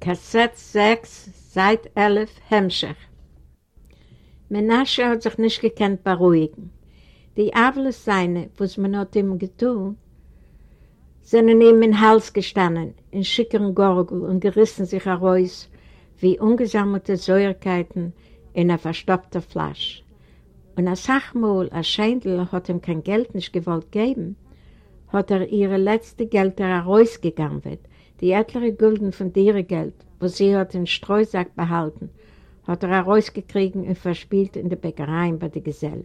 Kassett 6, Seit 11, Hemmschach. Menasche hat sich nicht gekannt beruhigen. Die Avle seine, was man hat ihm getan, sind in ihm in den Hals gestanden, in schickeren Gorgel und gerissen sich heraus wie ungesammelte Säuerkeiten in einer verstopften Flasche. Und als Sachmal, als Scheindl hat ihm kein Geld nicht gewollt geben, hat er ihre letzte Geld herausgegangen wird, die etliche Gulden von Geld, wo sie hat den Streusack behalten, hat er herausgekriegt und verspielt in der Bäckerei bei den Gesellen.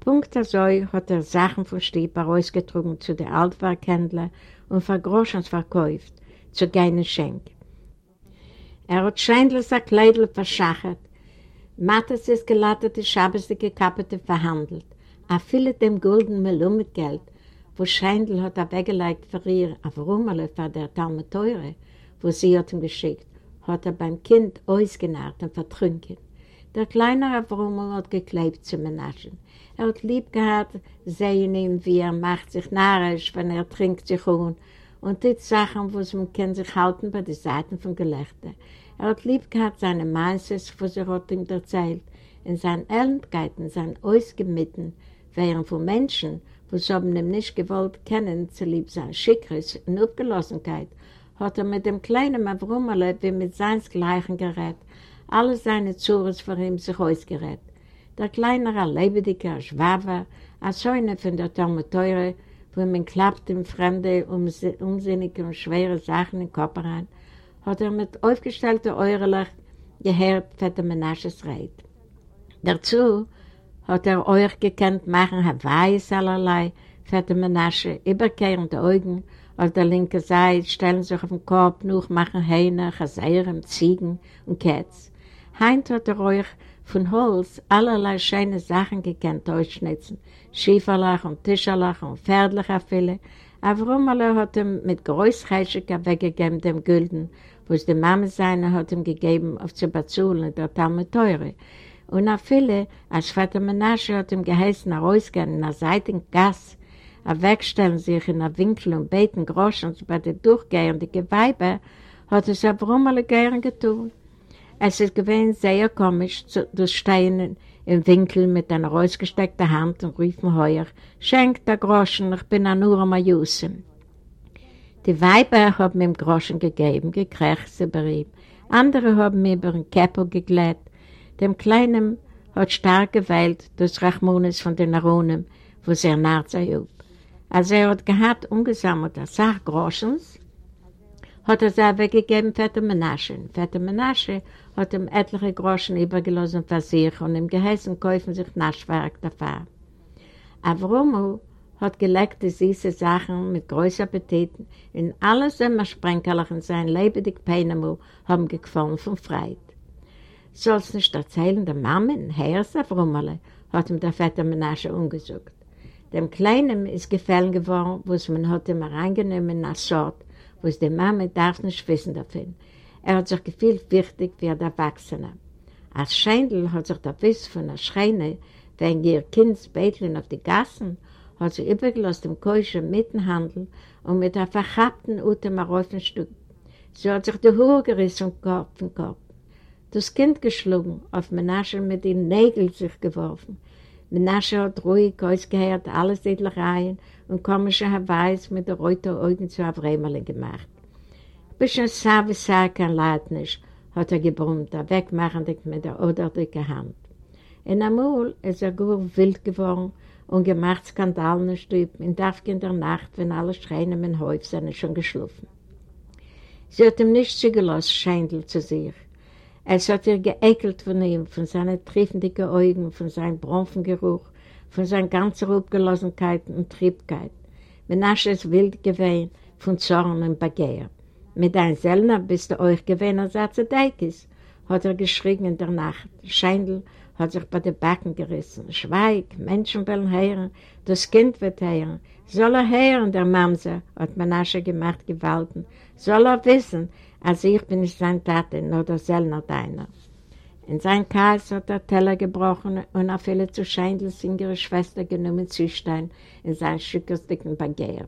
Punkt also hat er Sachen von Stieb herausgetrunken zu den Altwerkhändlern und für Groschens verkauft, zu keinen Schenk. Er hat Scheindlers Kleidl verschachert, Mattes ist gelattete, schabesige Kappete verhandelt. A viele dem golden Melon mit Geld, wo Scheindl hat er weggelegt für ihr, auf Rummerle für der Talme Teure, wo sie hat ihm geschickt, hat er beim Kind ausgenarrt und vertrunken. Der kleine Avrummel hat geklebt zu Menaschen. Er hat lieb gehabt, sehen ihm, wie er macht sich narrisch, wenn er trinkt sich um. Und die Sachen, wo man kann sich halten bei den Seiten von Gelächter. Er hat lieb gehabt seine Meises, was er hat ihm erzählt. In seinen Elendkeiten, seinen Ausgemitten, wären von Menschen, sie haben ihm nicht gewollt kennen, zu lieb sein Schickres und Abgelassenkeit, hat er mit dem kleinen Avrummerle wie mit seinsgleichen gerät, alle seine Zures vor ihm sich ausgerät. Der kleinere, lebendige Schwaber, als Säune von der Talmeteure, wo man klappt im Fremde, unsinnige und schwere Sachen den Kopf rein, hat er mit aufgestellten Eurelach gehört den Menasches Reit. Dazu hat er euch gekannt machen, Hawaii allerlei für den Menasche, überkehrende Augen, auf der linken Seite stellen sich auf den Korb, noch machen Hähne, Chaseiren, Ziegen und Kätz. Heint hat er euch von Holz allerlei schöne Sachen gekannt ausschnitzen, Schieferlach und Tischerlach und Pferdlach viele, aber Rummerle hat ihm mit Großreichig weggegeben dem Gülden, was die Mama seine hat ihm gegeben auf zu bezahlen, der Talme teure. Und auch viele, als Vater Menasche hat ihm geheißen, er rausgehen in der Seite Gas, er wegstellen sich in der Winkel und beten Groschen bei den durchgehenden Geweiber, hat es aber immer gern getan. Es ist gewesen sehr komisch, zu, durch Steinen im Winkel mit einer rausgesteckten Hand und riefen heuer, schenkt der Groschen, ich bin nur am Jusen. Die Weiber haben ihm Groschen gegeben, gekrächzt über ihm. Andere haben ihm über den Käppel geglätt. Dem Kleinen hat stark geweilt durch Rachmones von den Aronen, wo sie naht sei auf. Als er hat gehabt, ungesammelt, als Sachgroschens, hat er sie weggegeben für die Menasche. Für die Menasche hat ihm etliche Groschen übergelassen für sich und ihm geheißen, kaufen sich Naschwerk. Aber warum hat geleckte süße Sachen mit großer Appetit in alle Sommersprenkelach in sein lebendig Peinemu haben gefallen von Freit. Soll's nicht erzählen der Mammen, Herrs auf Rummerle, hat ihm der Vetter Menasche umgesucht. Dem Kleinen ist gefallen geworden, was man hat ihm reingenommen in eine Sort, was die Mama darf nicht wissen davon. Er hat sich gefühlt wichtig wie der Erwachsene. Als Scheindl hat sich der Wiss von der Schreine wegen ihr Kindsbeteln auf die Gassen hat sie übergelassen im Keuschen Mittenhandel und mit einer verchappten Ute auf ein Stück. Sie hat sich die Hohe gerissen und Kopf in Kopf. Das Kind geschlagen, auf Menasche mit den Nägeln sich geworfen. Menasche hat ruhig ausgehört, alle Siedlereien und komische Weiß mit den roten Augen zu Avremerle gemacht. Bisschen Savi kein Leid nicht, hat er gebrummt, wegmachendig mit der oderdicken Hand. In Amul ist er gut wild geworden und gemacht Skandalen in Stüben, in Dafken der Nacht, wenn alle Schreine im Häuf sind schon geschlafen. Sie hat ihm nicht zugelassen, Scheindl zu sich. Es hat ihr geekelt von ihm, von seinen triefenden Augen, von seinem Bronfengeruch, von seiner ganzen Abgelassenkeit und Triebkeit. Menasche ist wild gewesen von Zorn und Begehr. Mit einem Sellner bist du euch gewesen, als er zu ist, hat er geschrien in der Nacht. Scheindl hat sich bei den Backen gerissen. Schweig, Menschen wollen hören, das Kind wird hören. Soll er hören, der Mamse, hat Menasche gemacht, gewalten. Soll er wissen, als ich bin nicht sein Tate, nur der Sellner deiner. In sein Kreis hat er Teller gebrochen und er viele zu Scheindl sind ihre Schwester genommen Züstein in sein schickersdicken Begehr.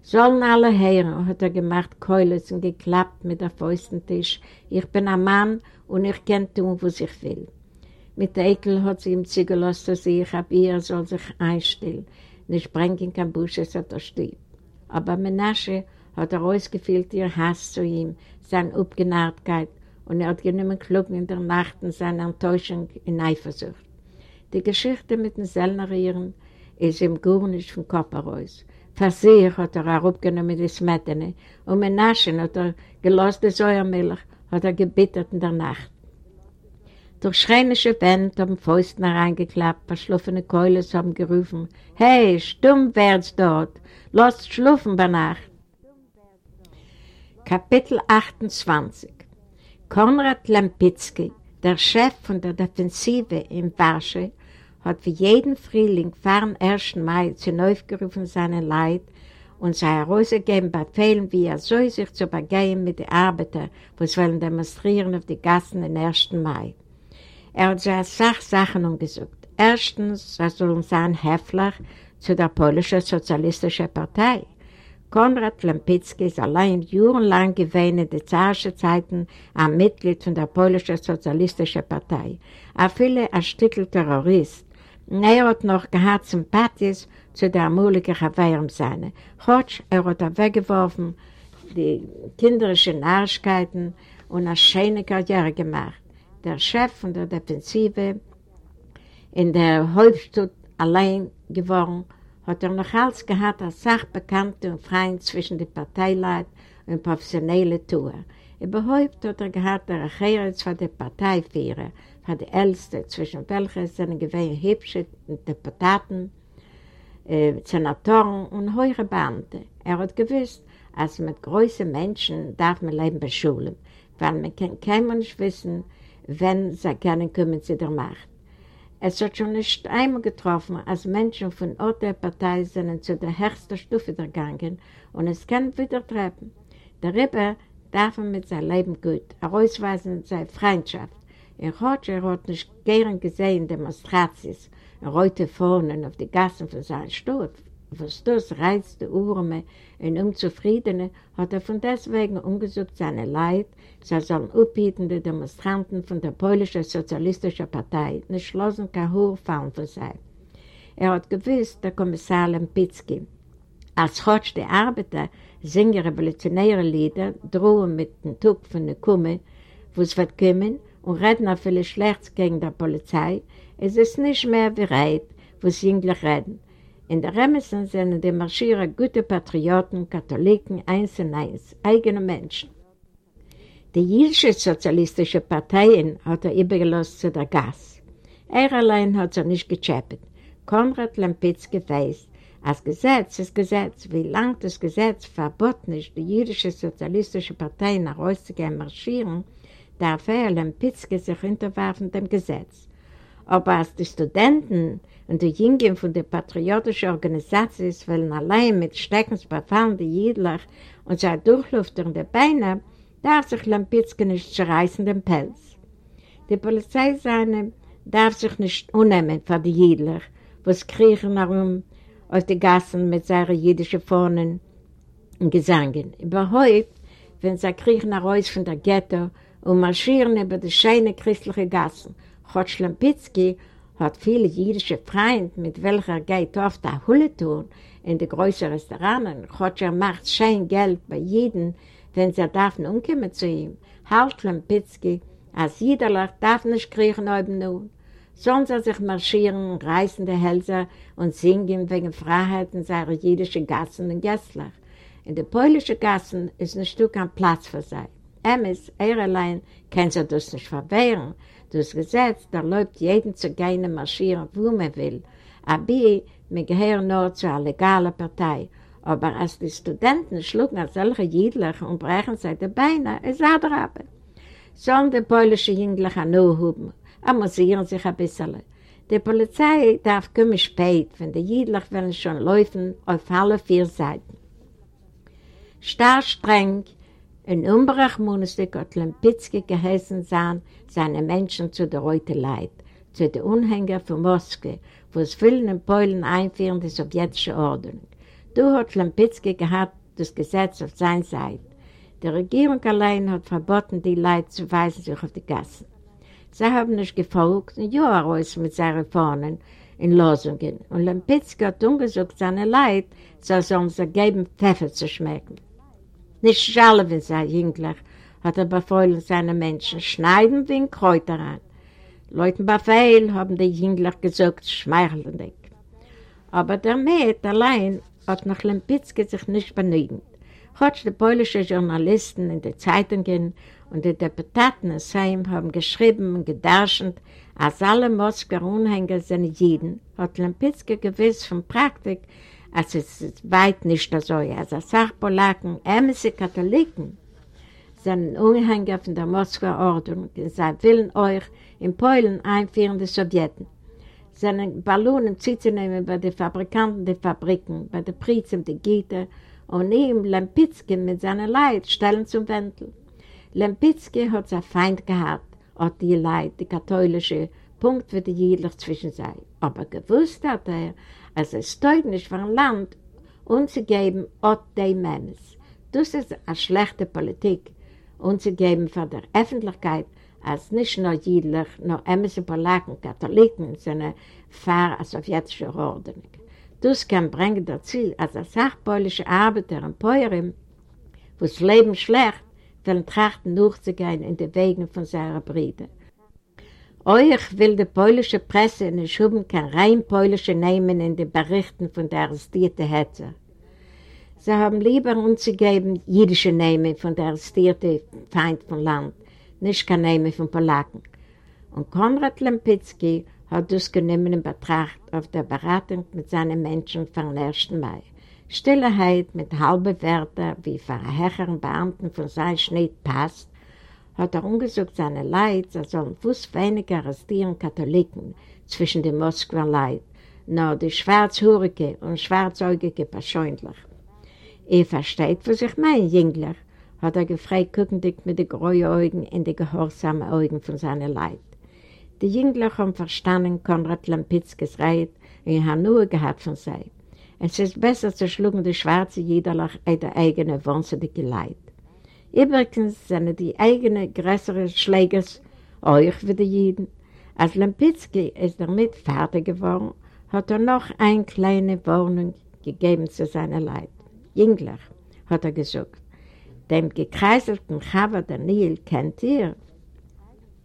Sollen alle hören, hat er gemacht, Keulis und geklappt mit der Fäustentisch. Ich bin ein Mann und ich kann tun, was ich will. Mit Ekel hat sie ihm zugelassen, dass ich ab ihr soll sich einstellen. Nicht bringen kann Busches hat er stieb. Aber Menasche hat er ausgefüllt ihr Hass zu ihm, seine Abgenarrtkeit und er hat genommen Klugen in der Nacht und seine Enttäuschung in Eifersucht. Die Geschichte mit den Sellnerieren ist ihm gar nicht vom Kopf heraus. Versicher hat er auch aufgenommen die Smetene und mit Naschen hat er gelost Säuermilch, hat er gebittert in der Nacht. Durch schreinische Wände haben Fäusten hereingeklappt, verschlufene Keules haben gerufen, »Hey, stumm wär's dort, lasst schlufen bei Nacht!« Kapitel 28 Konrad Lampitzki, der Chef von der Defensive in Warsche, hat wie jeden Frühling fahren 1. Mai zu aufgerufen seinen Leid und sei herausgegeben Befehlen, wie er soll sich zu begehen mit den Arbeitern, die wollen demonstrieren auf die Gassen am 1. Mai. Er hat sehr Sachsachen umgesucht. Erstens, er soll sein Hefler zu der polnischen Sozialistischen Partei. Konrad Lampitzki ist allein jahrelang gewesen in den zarischen Zeiten ein Mitglied von der polnischen Sozialistischen Partei. Er viele ein Stückel Terrorist, er hat noch gehabt Sympathies zu der Chavärum seine. Chotsch, er hat er weggeworfen, die kinderischen Narrigkeiten und eine schöne Karriere gemacht. Der Chef von der Defensive in der Hauptstadt allein geworden, hat er noch alles gehabt als Sachbekannte und Freund zwischen den Parteileuten und professionellen Tour. Überhaupt hat er gehabt der Recherz von der Parteiführer, von der Älteste, zwischen welchen seine gewähnen hübsche Deputaten, äh, Senatoren und höhere Beamte. Er hat gewusst, als mit großen Menschen darf man Leben beschulen, weil man kann keinem nicht wissen, wenn sie können kommen zu der Macht. Es hat schon nicht einmal getroffen, als Menschen von der Partei sind zu der höchsten Stufe gegangen und es kann wieder treffen. Darüber darf man mit seinem Leben gut herausweisen seine Freundschaft. In Roger hat nicht gern gesehen Demonstrations und Reute vorne auf die Gassen von seinem Stadt. Was das reizte Urme und Unzufriedene hat er von deswegen umgesucht seine Leid, sie sollen upbietende Demonstranten von der polnischen Sozialistischen Partei nicht schlossen kein Hochfahren für sein. Er hat gewusst, der Kommissar Lempitzki, als Hotsch die Arbeiter singen revolutionäre Lieder, drohen mit dem Tug von der Kumme, wo es wird kommen und reden auch viele schlecht gegen die Polizei, ist es nicht mehr bereit, wo sie jünglich reden. In der Remessen sind die Marschierer gute Patrioten, Katholiken, eins und eins, eigene Menschen. Die jüdische sozialistische Partei hat er übergelost zu der Gas. Er allein hat sie nicht gechappet. Konrad Lampitzki weiß, als Gesetz ist Gesetz, wie lang das Gesetz verboten ist, die jüdische sozialistische Partei nach rauszugehen marschieren, darf er Lampitzki sich unterwerfen dem Gesetz. Aber als die Studenten und die Jungen von der patriotischen Organisation wollen allein mit Steckens befallen die Jüdler und sei durchluftende Beine, darf sich Lampitzki nicht zerreißen den Pelz. Die Polizei seine darf sich nicht unnehmen von den Jüdler, was kriechen herum aus den Gassen mit seinen jüdischen Fahnen und Gesangen. Überhaupt, wenn sie kriechen heraus von der Ghetto und marschieren über die schönen christlichen Gassen. Chotsch Lampitzki hat viele jüdische Freunde, mit welcher geht oft der Hulle tun in die größeren Restauranten. Er macht schön Geld bei jedem, wenn sie darf umkommen zu ihm. Halt Lampitzki, als jeder darf nicht kriechen oben nun. Sonst er sich marschieren, reißende Hälse und singen wegen Freiheit in seine jüdischen Gassen und Gästler. In den polnischen Gassen ist ein Stück an Platz für sie. Er allein, kann sich das nicht verwehren. Das Gesetz erlaubt jeden zu gehen marschieren, wo man will. Aber wir gehören nur zu einer legalen Partei. Aber als die Studenten schlugen als solche Jüdler und brechen sich die Beine, ist er drauf. Sollen die polnische Jüngler nur haben, amüsieren sich ein bisschen. Die Polizei darf kommen spät, wenn die Jüdler wollen schon laufen auf alle vier Seiten. Starr streng, in Umbrachmonistik hat Lempitzki geheißen sein, seine Menschen zu der Reute Leid, zu den Unhängern von Moskau, wo es vielen in Polen einführen die sowjetische Ordnung. Du hat Lampitzki gehabt das Gesetz auf seiner Seite. Die Regierung allein hat verboten, die Leute zu weisen sich auf die Gassen. Sie haben nicht gefolgt, ein Jahr raus mit seinen Reformen in Losungen. Und Lampitzki hat umgesucht seine Leute, so sollen sie geben, Pfeffer zu schmecken. Nicht schalven, sei Jüngler, hat er befeuillen seine Menschen, schneiden wie ein Kräuter an. Leuten Befehl haben die Jüngler gesagt, schmeichelndig. Aber der Mäd allein hat nach Lempitzke sich nicht benötigt. Heute die polnischen Journalisten in den Zeitungen und die Deputaten in Seim haben geschrieben und gedarschend, als alle Moskauer Unhänger sind Jeden, hat Lempitzke gewiss von Praktik, als es ist weit nicht so, als er sagt, Polaken, ämse Katholiken, sind Unhänger von der Moskauer Ordnung, sie willen euch in Polen einführen, die Sowjeten seine Ballonen zuzunehmen bei den Fabrikanten der Fabriken, bei den Prizen, die Gitter und ihm Lempitzki mit seiner Leid stellen zum Wendel. Lempitzki hat sein Feind gehabt, auch die Leid, die katholische Punkt wird jeder zwischen sei. Aber gewusst hat er, als es steht nicht ein Land, umzugeben, auch die Männer. Das ist eine schlechte Politik, umzugeben für die Öffentlichkeit, als nicht nur Jüdler, nur ämmerse Polaken, Katholiken sind für eine sowjetische Ordnung. Das kann bringen dazu, als ein sachpolische Arbeiter in Peurim, wo das Leben schlecht, wollen trachten durchzugehen in die Wegen von seinen Brüdern. Euch will die polnische Presse in den Schuben kein rein polnische nehmen in den Berichten von der arrestierten Hetze. Sie haben lieber uns gegeben jüdische Namen von der arrestierten Feind vom Land, nicht kein Name von Polaken. Und Konrad Lempitzki hat das genommen in Betracht auf der Beratung mit seinen Menschen vom 1. Mai. Stillerheit mit halben Wörtern, wie höheren Beamten von seinem Schnitt passt, hat er umgesucht seine Leid, er sollen fuß weniger arrestieren Katholiken zwischen den Moskwer Leid, nur die schwarzhurige und schwarzäugige persönlich. Ihr versteht, was ich meine, Jüngler, hat er gefragt, guckendig mit den grauen Augen in die gehorsamen Augen von seiner Leid. Die Jüngler haben verstanden, Konrad Lampitzkes Reit und haben nur gehabt von sei. Es ist besser zu schlugen die schwarze Jiederlach als der eigene wahnsinnige Leid. Übrigens sind die eigenen größeren Schlägers euch wie die Jiden. Als Lampitzki ist damit fertig geworden, hat er noch eine kleine Warnung gegeben zu seiner Leid. Jüngler, hat er gesagt, dem gekreiselten Chava Daniel kennt ihr?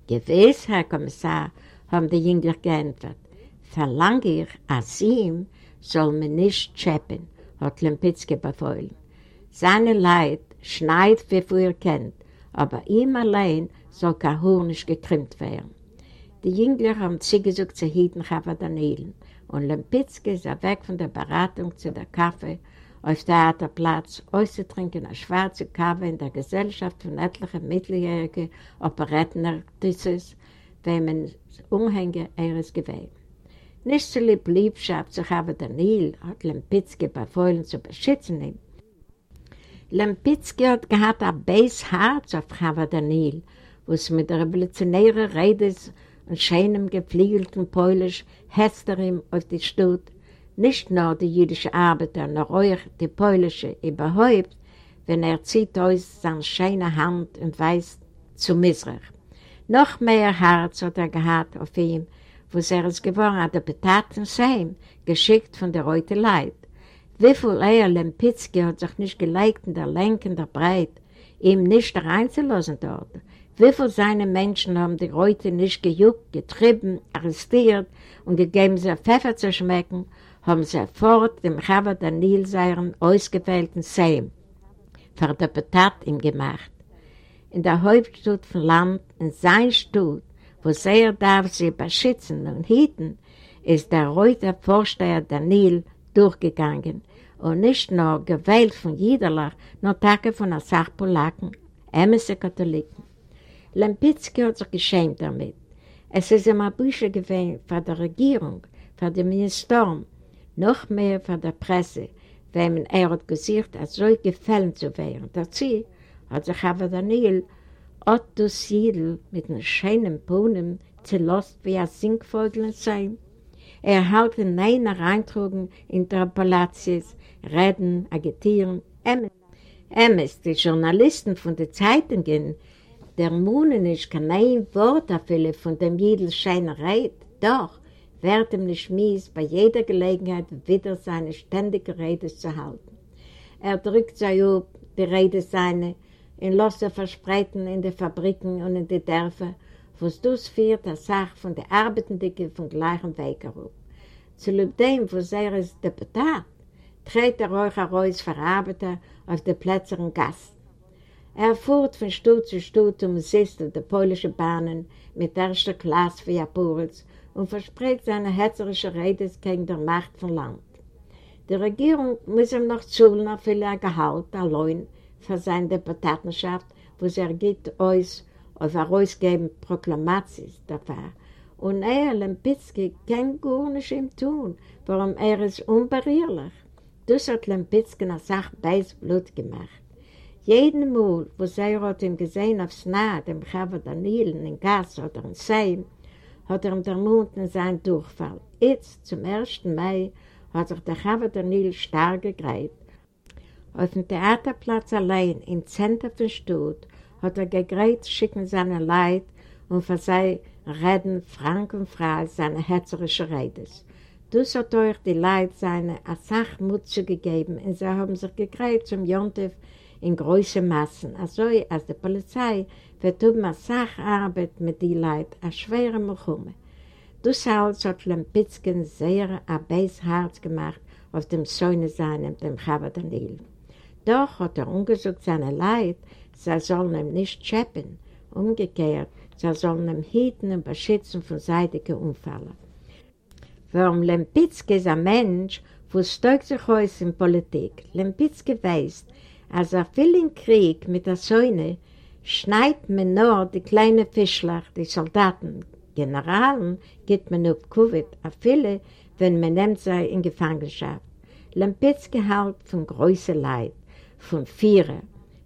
Gewiss, Herr Kommissar, haben die Jünger geantwortet. Verlange ich, als ihm soll man nicht schäppen, hat Lempitzke befohlen. Seine Leid schneit, wie früher kennt, aber ihm allein soll kein Haar nicht getrimmt werden. Die Jüngler haben zugesucht zu hieten Chava Daniel und Lempitzke ist weg von der Beratung zu der Kaffee auf Theaterplatz auszutrinken eine schwarze Kaffee in der Gesellschaft von etlichen mitteljährigen Operettenartistes, wenn man Umhänge ihres Gewebe. Nicht so lieb Liebschaft zu haben Daniel hat Lempitzki befohlen zu beschützen. Lempitzki hat gehabt ein beiß Herz auf Chava Daniel, wo es mit revolutionären Redes und schönem geflügelten Polisch hetzt ihm auf die Stutt nicht nur die jüdische Arbeiter, noch euch die polnische überhaupt, wenn er zieht aus seine schöne Hand und weist zu Misrach. Noch mehr Herz hat er gehabt auf ihm, wo er es geworden hat, der Betaten sein, geschickt von der Reute Leid. Wie viel er, Lempitzki, hat sich nicht gelegt in der Lenken der Breit, ihm nicht reinzulassen dort. Wie viele seine Menschen haben die Reute nicht gejuckt, getrieben, arrestiert und gegeben, sie Pfeffer zu schmecken haben sie fort dem Chava Daniel seinen ausgewählten Seim für der Betat ihm gemacht. In der Hauptstadt von Land, in sein Stadt, wo sehr darf sie beschützen und hüten, ist der Reuter Vorsteher Daniel durchgegangen und nicht nur gewählt von Jiederlach, nur Tage von der Sachpolaken, ämmerse Katholiken. Lempitzki hat sich geschämt damit. Es ist immer Bücher gewesen von der Regierung, von dem Ministerium, noch mehr von der Presse, wenn er hat gesagt, als soll gefallen zu werden. Dazu hat sich aber Daniel Otto Siedl mit einem schönen Bohnen zerlost wie ein Singvogel sein. Er hält in einer Interpolations, Reden, Agitieren, Emmes. Emmes, die Journalisten von den Zeitungen, der Mune nicht kein ein Wort dafür von dem Jiedelscheiner Reit, doch wird ihm nicht mies, bei jeder Gelegenheit wieder seine ständige Rede zu halten. Er drückt sich auf, die Rede seine, in Losse verspreiten in den Fabriken und in den Dörfern, wo es das führt, als Sache von der Arbeitenden von gleichem Weg herum. Zu dem, wo er ist Deputat, tritt er euch heraus Verarbeiter auf die Plätze und Gast. Er fuhrt von Stutt zu Stutt und sitzt auf den polnischen Bahnen mit erster Klasse für Japurels und verspricht seine hetzerische Rede gegen die Macht vom Land. Die Regierung muss ihm noch zahlen für ein Gehalt allein für seine Deputatenschaft, wo sie ergibt uns auf herausgeben Proklamations dafür. Und er, Lempitzki, kann gar nicht ihm tun, warum er ist unbarrierlich. Das hat Lempitzki nach Sache Blut gemacht. Jeden Mal, wo sie hat ihn gesehen aufs Nahe, dem Chava Daniel, in Gas oder in Seim, hat er ihm der Mund in seinen Durchfall. Jetzt, zum 1. Mai, hat sich der Chava Daniel stark gegreift. Auf dem Theaterplatz allein, im Zentrum von Stutt, hat er gegreift, schicken seine Leid und für sie reden frank und frei seine herzerische Redes. Das hat euch die Leid seine Asachmutze gegeben und sie haben sich gegreift zum Jontef in großen Massen, also als die Polizei um eine Sacharbeit mit den Leuten eine schwere Milchumme. Das alles hat Lempitzken sehr ein Herz gemacht auf dem Säune seinem, dem Chava Daniel. Doch hat er ungesucht seine Leid, sie sollen ihm nicht schäppen, umgekehrt, sie sollen ihm hüten und beschützen von seitigen Unfällen. Warum Lempitzke ist ein Mensch, wo steugt sich aus in Politik. Lempitzke weiß, als er viel im Krieg mit der Säune schneit man nur die kleinen Fischler, die Soldaten. Generalen geht man auf Covid, a viele, wenn man nimmt sie in Gefangenschaft. Lempitzke halt von größer Leid, von Vierer.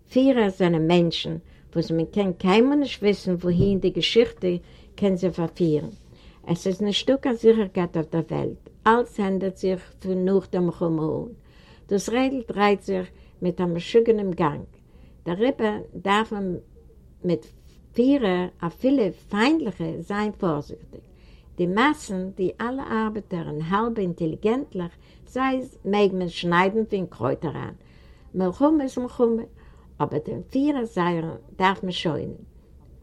Vierer sind Menschen, wo man kann keinem nicht wissen, wohin die Geschichte kann sie verführen. Es ist ein Stück an Sicherheit auf der Welt. Alles ändert sich von nach dem Chumon. Das Rädel dreht sich mit einem schügenden Gang. Darüber darf man mit vier, a viele feindliche sein vorsichtig. Die Massen, die alle Arbeiter halb intelligentlich, sei es, mag man schneiden wie ein Kräuter an. Melchume ist Melchume, aber den Vierer Seiern darf man scheunen.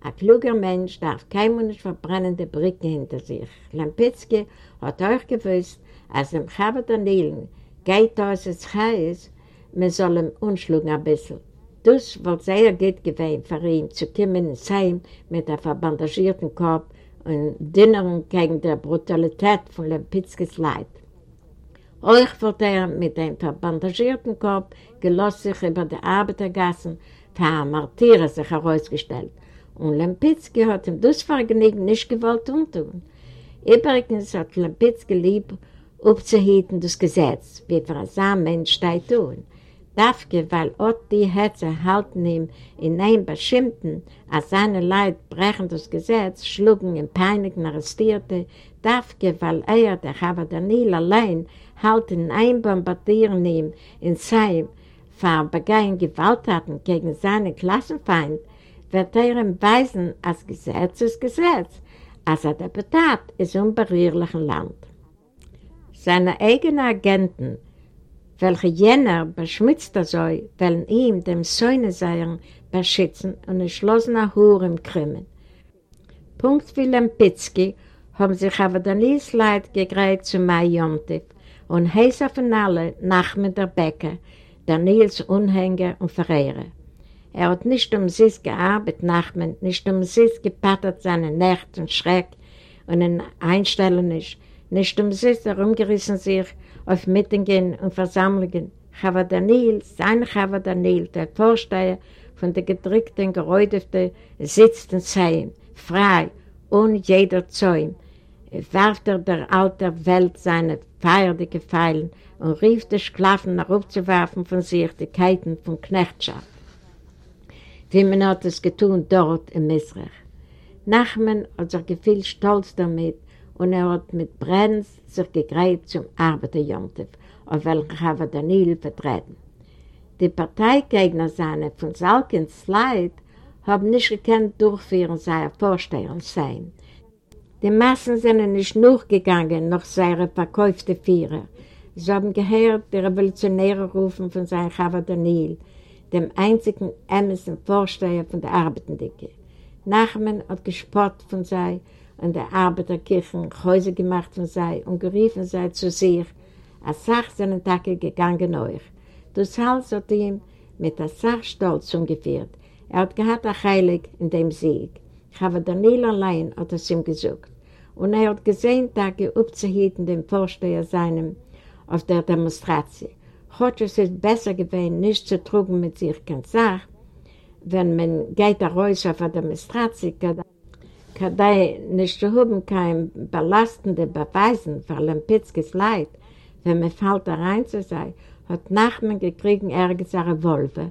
Ein kluger Mensch darf keinem nicht verbrennende Brücke hinter sich. Lampitzki hat euch gewusst, als im Chabad Danielen geht aus des Chais, man soll ihm unschlugen ein bisschen. Das wird sehr gut gewesen für ihn, zu kommen ins Heim mit einem verbandagierten Kopf und Dinnern gegen die Brutalität von Lempitzkes Leid. Euch wird er mit einem verbandagierten Kopf gelassen sich über die Arbeitergassen für ein Martyrer sich herausgestellt. Und Lempitzki hat ihm das Vergnügen nicht gewollt umtun. Übrigens hat Lempitzki lieb aufzuhüten das Gesetz, wie für ein Mensch da tun. Dafke, weil auch die Hetze halten ihm in einem bestimmten, als seine Leid brechen das Gesetz, schlugen ihn peinigen Arrestierte, Dafke, weil er, der Chava Daniel allein, halten in einem Bombardieren ihm in seinem für begehen Gewalttaten gegen seinen Klassenfeind, wird er ihm weisen, als Gesetz ist Gesetz, als er Deputat ist unberührlichen Land. Seine eigenen Agenten, welche jener beschmutzter soll, wollen ihm, dem Söhne seien, beschützen und entschlossener Huren krümmen. Punkt wie Lempitzki haben sich aber dann Nies Leid gegräht zu Mai und heißer von allen Nachmen der Bäcker, Daniels Unhänger und Verehrer. Er hat nicht um sich gearbeitet, Nachmen, nicht um sich gepattert seine Nacht und Schreck und in Einstellung nicht, nicht um sich herumgerissen sich auf Mittingen und Versammlungen. Chava Daniel, sein Chava Daniel, der Vorsteher von der gedrückten, geräudeten, sitzt in Seien, frei, ohne jeder Zäum, warf er der alten Welt seine feierliche Pfeilen und rief die Sklaven nach aufzuwerfen von sich die Keiten von Knechtschaft. Wie man hat es getun dort in Misrach. Nachman hat sich gefühlt stolz damit und er hat mit Brenz sich gegreift zum Arbeiterjontiv, auf welchen Chava Daniel vertreten. Die Parteigegner seine von Salkens Leid haben nicht gekannt durchführen seine Vorstellung sein. Die Massen sind nicht nachgegangen nach seiner verkauften Führer. Sie haben gehört die revolutionäre Rufen von seinem Chava Daniel, dem einzigen ämmigen Vorsteher von der Arbeitendicke. Nachmen hat gespott von sei und der Arbeiterkirchen Häuser gemacht von sei und geriefen sei zu sich, als Sach seinen Tage gegangen euch. Das Hals hat ihm mit der Sachstolz umgeführt. Er hat gehabt ein Heilig in dem Sieg. Habe Daniel allein hat es ihm gesucht. Und er hat gesehen, Tage aufzuhüten dem Vorsteher seinem auf der Demonstration. Heute ist es besser gewesen, nicht zu trugen mit sich keine Sache, wenn man geht raus auf der Demonstration, kann nicht zu haben kein belastende Beweisen für Lempitzkes Leid, wenn man fällt da rein zu sein, hat Nachmen gekriegt ergens eine Revolver,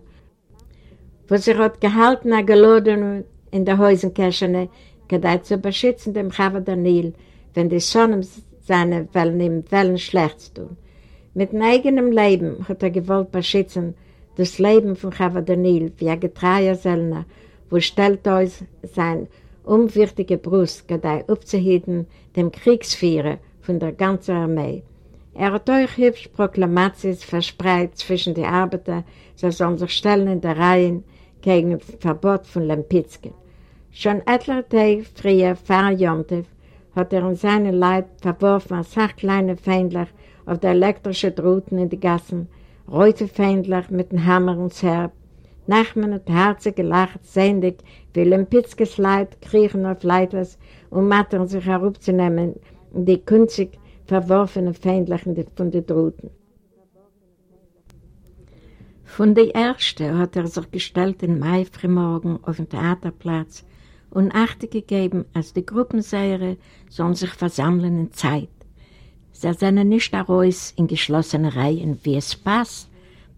wo sie hat gehalten, eine Gelodung in der Häusenkirche, gedeiht zu beschützen dem Chava Daniel, wenn die Sonne seine Wellen ihm Wellen schlecht tun. Mit eigenem Leben hat er gewollt beschützen das Leben von Chava Daniel wie ein getreuer Sellner, wo stellt uns sein unwichtige Brust, gedei aufzuheben dem Kriegsführer von der ganzen Armee. Er hat euch hübsch Proklamations verspreit zwischen den Arbeiter, sie sollen sich stellen in der Reihen gegen das Verbot von Lempitzken. Schon etliche Tage früher, vor Jontef, hat er in seine Leid verworfen als kleine Feindler auf der elektrischen Druten in die Gassen, reute feindlich mit dem Hammer und Zerb. Nachmen hat herzig gelacht, sehnlich, wie Lempitzkes Leid kriechen auf Leiters und mattern sich herabzunehmen in die künstlich verworfenen Feindlichen von den Druten. Von der Erste hat er sich gestellt in Mai frühmorgen auf dem Theaterplatz und Achte gegeben, als die Gruppenseire sollen sich versammeln in Zeit. Sie sind nicht heraus in geschlossene Reihen, wie es passt,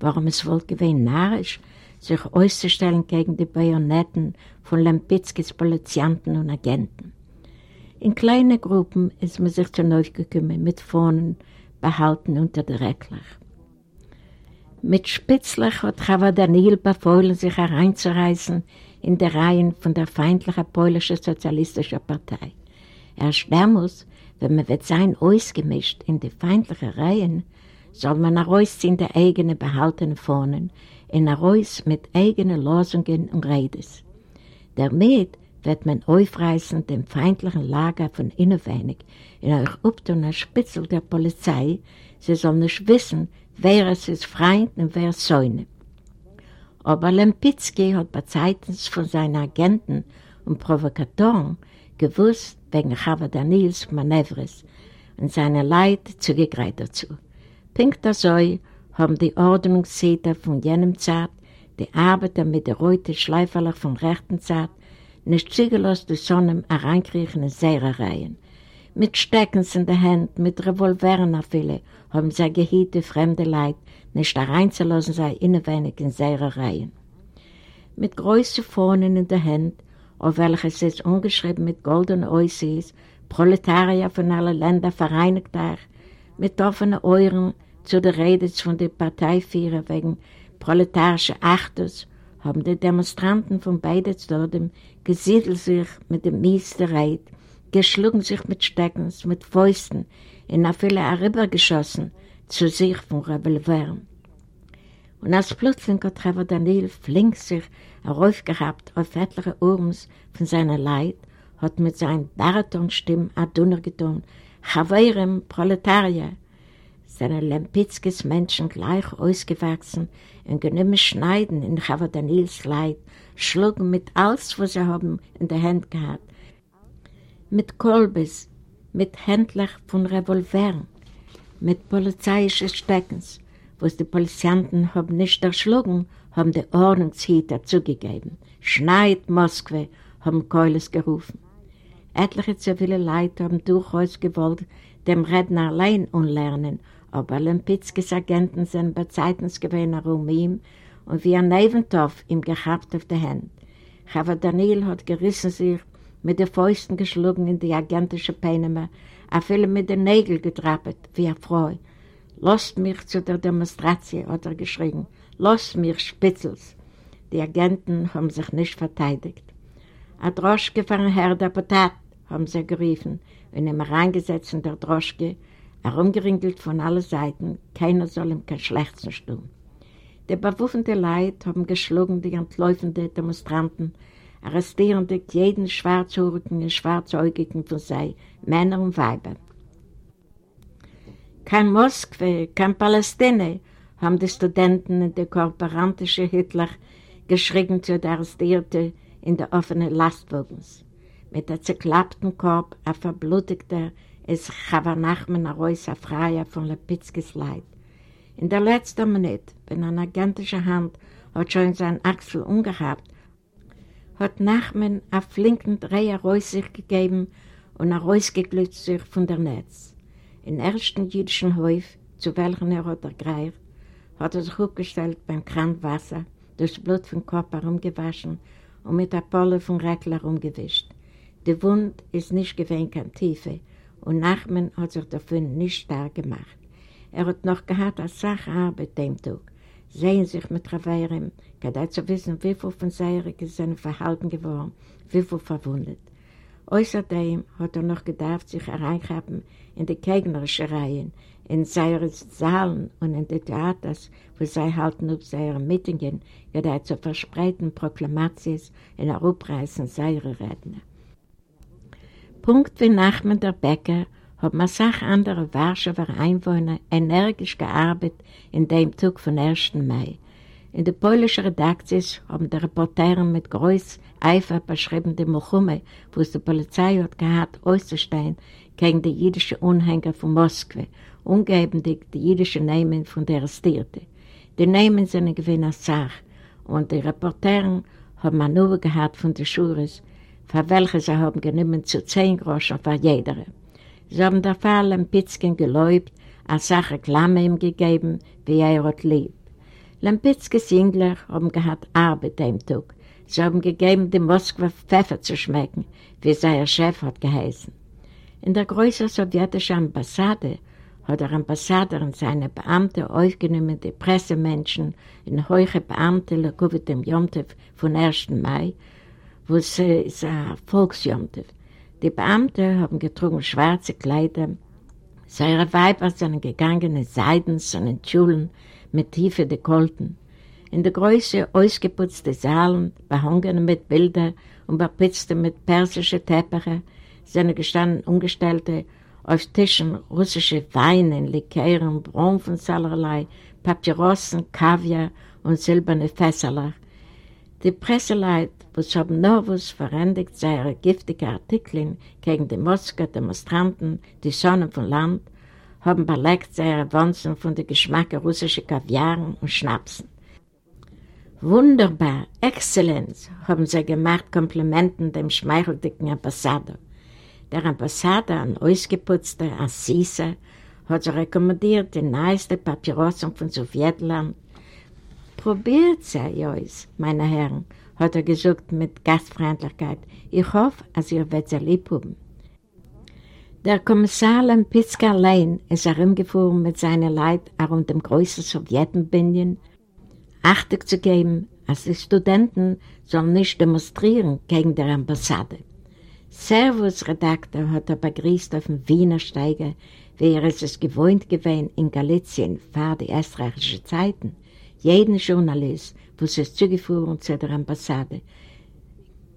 warum es wohl gewesen narrisch, sich auszustellen gegen die Bajonetten von Lempitzkis Polizianten und Agenten. In kleinen Gruppen ist man sich zu neu gekommen, mit Fahnen behalten unter der Reckler. Mit Spitzlech hat Chava Daniel befohlen, sich hereinzureißen in die Reihen von der feindlichen polnischen sozialistischen Partei. Erst damals wenn man wird sein ausgemischt in die feindlichen Reihen, soll man herausziehen die eigenen behaltenen Fahnen in heraus mit eigenen Losungen und Redes. Damit wird man aufreißen dem feindlichen Lager von innenwenig in euch uptuner Spitzel der Polizei, sie soll nicht wissen, wer es ist Freund und wer Säune. Aber Lempitzki hat bei Zeiten von seinen Agenten und Provokatoren gewusst, wegen Chava Daniels Manövres und seiner Leid zugegreit dazu. Pink so haben die Ordnungstäter von jenem Zeit, die Arbeiter mit der Reute Schleiferlach von rechten Zeit, nicht zügellos durch Sonne hereinkriegen in Reihen. Mit Steckens in der Hand, mit Revolveren auf viele, haben sie gehiete fremde Leid, nicht hereinzulassen sei innenwenig in Reihen. Mit größeren Fahnen in der Hand auf welches es umgeschrieben mit goldenen Oisies, Proletarier von allen Ländern vereinigt euch, mit offenen Euren zu der Rede von den Parteiführern wegen proletarischen Achtes, haben die Demonstranten von beiden Staden gesiedelt sich mit dem Miestereit, geschlagen sich mit Steckens, mit Fäusten, in a viele herübergeschossen zu sich von Revolveren. Und als plötzlich hat Trevor Daniel flink sich heraufgehabt auf etliche Urms von seiner Leid, hat mit seiner Baritonstimme ein Dunner getan, Chavirem Proletarier, seine Lempitzkes Menschen gleich ausgewachsen und genümmen Schneiden in Chava Daniels Leid, schlugen mit alles, was sie haben in der Hand gehabt, mit Kolbes, mit Händlern von Revolveren, mit polizeiischen Steckens, was die Polizianten haben nicht erschlagen, haben die Ordnungshüter zugegeben. Schneid Moskwe, haben Keules gerufen. Etliche zivile Leute haben durchaus gewollt, dem Redner allein unlernen, aber Lempitzkes Agenten sind bei Zeitens gewesen um ihm und wie ein Neventoff ihm gehabt auf der Hand. Aber Daniel hat gerissen sich mit den Fäusten geschlagen in die agentische Peneme, a viele mit den Nägeln getrappet, wie eine Frau. Lasst mich zu der Demonstration, hat er geschrien. Lasst mich, Spitzels. Die Agenten haben sich nicht verteidigt. A Droschke von Herr Deputat, haben sie gerufen, und ihm reingesetzt in der Droschke, herumgeringelt von allen Seiten, keiner soll ihm kein Schlechtes tun. Die bewaffnete Leute haben geschlagen die entläufenden Demonstranten, arrestierend jeden Schwarzhörigen und Schwarzäugigen von sei, Männer und Weiber. Kein Moskwe, kein Palästina, haben die Studenten und die kooperantische Hitler geschrien zu der Arrestierten in der offenen Lastwagens. Mit der zerklappten Korb, ein verblutigter, ist Chava Nachman Arois, ein Freier von Lepitzkes Leid. In der letzten Minute, wenn eine agentische Hand hat schon seinen Achsel umgehabt, hat Nachman einen flinken Dreher raus sich gegeben und er rausgeglützt sich von der Netz. Im ersten jüdischen Häuf, zu welchem er hat ergreift, hat er sich aufgestellt beim Kranwasser, das Blut vom Kopf herumgewaschen und mit der Polle vom Reckler herumgewischt. Die Wund ist nicht gewähnt an Tiefe und Nachman hat sich dafür nicht stark gemacht. Er hat noch gehabt als Sacharbeit dem Tag. Sehen sich mit Raverim, gerade zu wissen, wie viel von seinen sind Verhalten geworden, wie viel verwundet. Außerdem hat er noch gedacht, sich hereinhaben in die gegnerischen Reihen, in seine Saalen und in die Theaters, wo sie halten auf seine Meetingen, gerade zu verspreiten Proklamations in Europreißen seine Redner. Punkt wie Nachman der Bäcker haben eine Sache andere Warschauer Einwohner energisch gearbeitet in dem Tag von 1. Mai. In der polnischen Redaktion haben die Reporter mit großem Eifer beschrieben die Mochume, wo es die Polizei hat gehabt, auszustehen gegen die jüdischen Unhänger von Moskau, umgeben die, jüdischen Namen von der Arrestierten. Die Namen sind eine gewinner Sache und die Reporter haben Nummer gehabt von den Schures, für welche sie haben genommen zu zehn Groschen für jeder. Sie haben der Fall Lempitzken geläubt, eine Sache Klamme ihm gegeben, wie er hat lieb. Lempitzkes Jüngler haben gehabt Arbeit am Tag. Sie haben gegeben, dem Moskwa Pfeffer zu schmecken, wie sein Chef hat geheißen. In der größeren sowjetischen Ambassade hat der Ambassador und seine Beamte aufgenommen, die Pressemenschen in hohe Beamte Lekuvit dem Jomtev von 1. Mai, wo es ist ein Volksjomtev. Die Beamten haben getrunken schwarze Kleider, seine Weiber sind gegangen in Seidens und in Schulen mit tiefe Dekolten. In der Größe ausgeputzte Saalen, behangen mit Bildern und bepitzte mit persischen Teppiche, sind gestanden Umgestellte auf Tischen russische Weine, Likören, Bronfen allerlei, Papyrossen, Kaviar und silberne Fässerler. Die Presseleit was haben noch was verendigt seine giftige Artikel gegen die Moskauer Demonstranten, die Sonne vom Land, haben belegt seine Wanzen von den Geschmack russischen Kaviaren und Schnapsen. Wunderbar, Exzellenz, haben sie gemacht Komplimenten dem schmeicheldicken Ambassador. Der Ambassador, ein ausgeputzter, ein Süßer, hat sie rekommendiert die neueste Papyrossen von Sowjetland. Probiert sie, Jois, meine Herren, hat er gesagt mit Gastfreundlichkeit. Ich hoffe, dass ihr werdet sie lieb haben. Der Kommissar Lempitzka allein ist herumgefahren mit seinen Leuten rund um dem größten Sowjetenbindchen, Achtung zu geben, als die Studenten sollen nicht demonstrieren gegen die Ambassade. Servus-Redakteur hat er begrüßt auf dem Wiener Steiger, wie er es gewohnt gewesen in Galizien vor die österreichischen Zeiten. Jeden Journalist was ist zugeführt zu der Ambassade.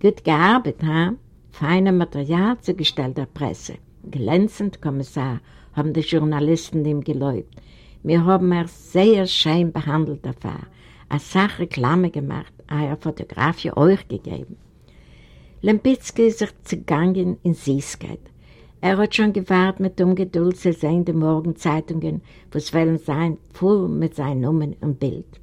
Gut gearbeitet, ha? Feine Material zugestellt der Presse. Glänzend, Kommissar, haben die Journalisten ihm geläubt. Wir haben er sehr schön behandelt dafür. Eine Sache Reklame gemacht, eine Fotografie euch gegeben. Lempitzki ist sich zugangen in Süßkeit. Er hat schon gewartet mit Ungeduld zu sehen, die Morgenzeitungen, was wollen sein, voll mit seinen Nummern und Bild.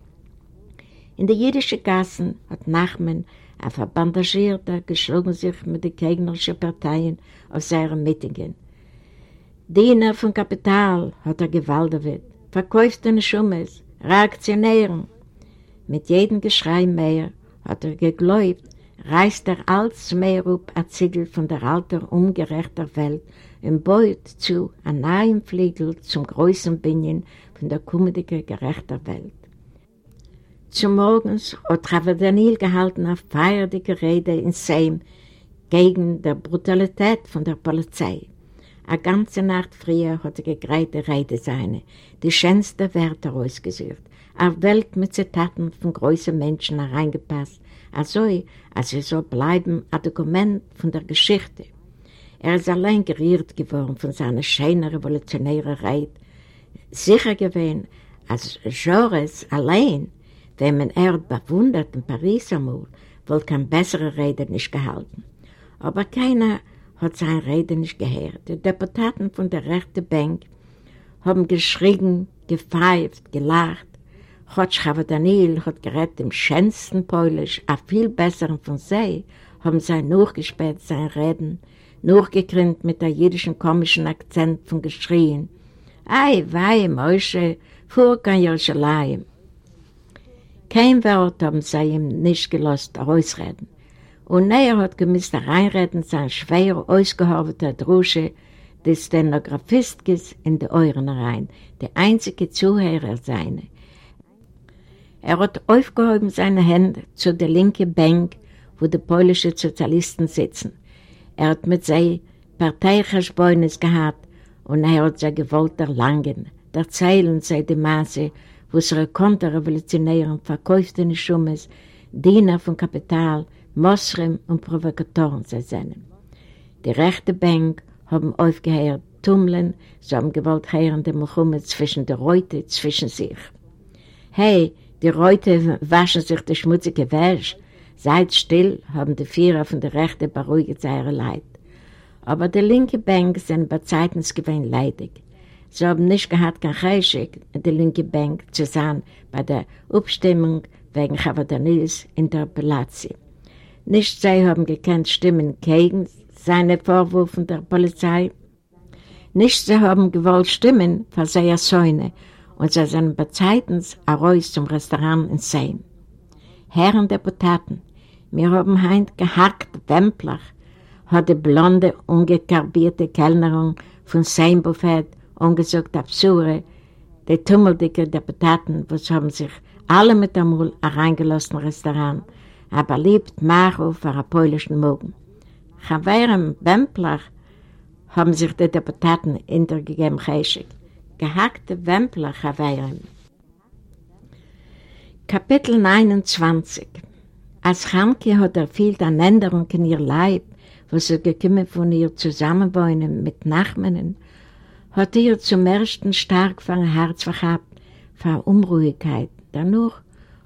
In den jüdischen Gassen hat Nachman, ein Verbandagierter, geschlagen sich mit den gegnerischen Parteien auf seinen Mittingen. Diener von Kapital hat er gewaltet, verkauft den Schummes, Reaktionären. Mit jedem Geschrei mehr hat er geglaubt, reißt er als mehr up ein Ziegel von der alten, ungerechter Welt und beut zu einem neuen Fliegel zum größten Binien von der kommenden, gerechter Welt. Zum Morgens hat Rabbi Daniel gehalten eine feierliche Rede in Seim gegen die Brutalität von der Polizei. Eine ganze Nacht früher hat er gegreite Rede seine, die schönste Werte ausgesucht, eine Welt mit Zitaten von großen Menschen hereingepasst, also als er soll bleiben ein Dokument von der Geschichte. Er ist allein gerührt geworden von seiner schönen revolutionären Rede, sicher gewesen, als Genres allein, wenn man er bewundert in Paris einmal, wohl kein bessere Rede nicht gehalten. Aber keiner hat seine Rede nicht gehört. Die Deputaten von der rechten Bank haben geschrien, gepfeift, gelacht. Chotschava Daniel hat gerät im schönsten Polisch, a viel besseren von sie, haben sie nachgespäht sein Reden, nachgekrinnt mit der jüdischen komischen Akzent von geschrien. Ei, wei, Moshe, fuhr kein Jerusalem. Kein Wort haben sie ihm nicht gelost ausreden. Und er hat gemisst reinreden sein schwer ausgehorbeter Drusche des Stenografistkes in die Euren rein, der einzige Zuhörer seine. Er hat aufgehoben seine Hände zu der linken Bank, wo die polnischen Sozialisten sitzen. Er hat mit seinen Parteichasbäunes gehabt und er hat sie gewollt erlangen, erzählen sie die Maße, wo unsere Konterrevolutionären verkauften Schummes, Diener von Kapital, Mosrem und Provokatoren sie sind. Die rechte Bank haben aufgehört, tummeln, so haben gewollt hören die Mohammed zwischen der Reute, zwischen sich. Hey, die Reute waschen sich die schmutzige Wäsche. Seid still, haben die Vierer von der Rechte beruhigt ihre Leid. Aber die linke Bank sind bei Zeiten gewesen leidig. Sie haben nicht gehabt, kein Geschick, die linke Bank zu sein bei der Abstimmung wegen Chavadanis Interpellation. Nicht sie haben gekannt Stimmen gegen seine Vorwürfe der Polizei. Nicht sie haben gewollt Stimmen für seine Söhne und sie sind bei Zeiten heraus zum Restaurant in Seim. Herren Deputaten, wir haben heint gehackt Wempler, hat die blonde, ungekarbierte Kellnerin von Seim Buffet ungesucht absurde, die tummeldicke Deputaten, was haben sich alle mit dem Mund reingelassen Restaurant, aber liebt Maro für einen polnischen Morgen. Chaverem Wempler haben sich die Deputaten hintergegeben, Cheshik gehackte Wempler Chaverim. Kapitel 29 Als Chanke hat er viel an Änderung in ihr Leib, wo sie gekommen von ihr Zusammenwohnen mit Nachmannen, hat ihr zum ersten stark von Herz verhabt, von Unruhigkeit. Danach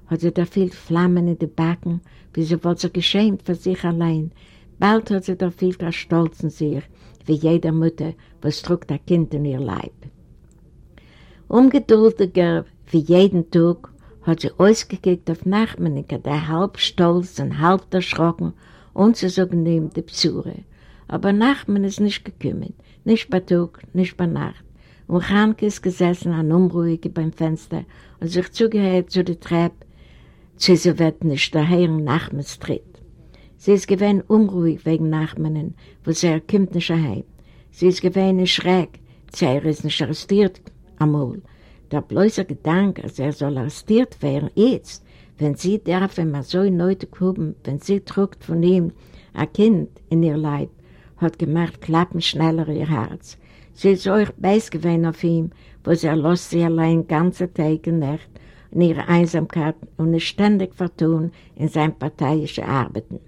hat sie da viel Flammen in die Backen, wie sie wohl so geschämt für sich allein. Bald hat sie da viel Stolz in sich, wie jede Mutter, was trug das Kind in ihr Leib. Ungeduldiger wie jeden Tag hat sie ausgekickt auf Nachmanneke, der halb stolz und halb erschrocken und sie so genehm die Psyre. Aber Nachmann ist nicht gekommen, nicht bei Tag, nicht bei Nacht. Und Hanke ist gesessen an Unruhige beim Fenster und sich zugehört zu der Treppe, zu sie wird nicht der Herr Nachmanns tritt. Sie ist gewähnt unruhig wegen Nachmannen, wo sie er kommt nicht heim. Sie ist gewähnt schräg, sie ist nicht arrestiert einmal. Der bloße Gedanke, dass er soll arrestiert werden, jetzt, wenn sie darf immer so neu kommen, wenn sie trugt von ihm ein Kind in ihr Leib, hat gemacht klappen schneller ihr Herz. Sie ist euch beiß gewesen auf ihm, wo sie erlost sie allein ganze Tage und Nacht in ihrer Einsamkeit und ist ständig vertun in seinen parteiischen Arbeiten.